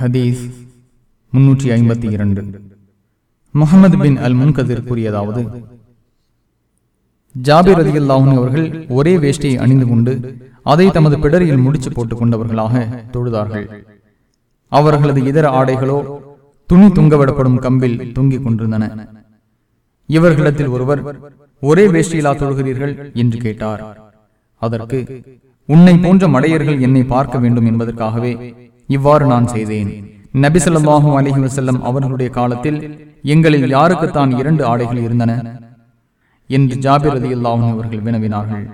ஹதீஸ் முன்னூற்றி ஐம்பத்தி இரண்டு. முகமது பின் அல் முன்கதிர் கூறியதாவது ஜாபிர் அலி அவர்கள் ஒரே வேஷ்டியை அணிந்து கொண்டு அதை தமது பிடரியில் முடிச்சு போட்டுக் கொண்டவர்களாக தொழுதார்கள். அவர்களது இதர ஆடைகளோ துணி துங்கவிடப்படும் கம்பில் தொங்கிக் கொண்டிருந்தன. இவர்களிடத்தில் ஒருவர் ஒரே வேஷ்டியிலா தொழுகிறீர்கள்? என்று கேட்டார். அதற்கு உன்னை போன்ற மடையர்கள் என்னை பார்க்க வேண்டும் என்பதற்காகவே இவ்வாறு நான் செய்தேன். நபிசல்லாஹும் அலஹி வசல்லம் அவர்களுடைய காலத்தில் எங்களில் யாருக்குத்தான் இரண்டு ஆடைகள் இருந்தன? என்று ஜாபிர் அலி அவர்கள் வினவினார்கள்.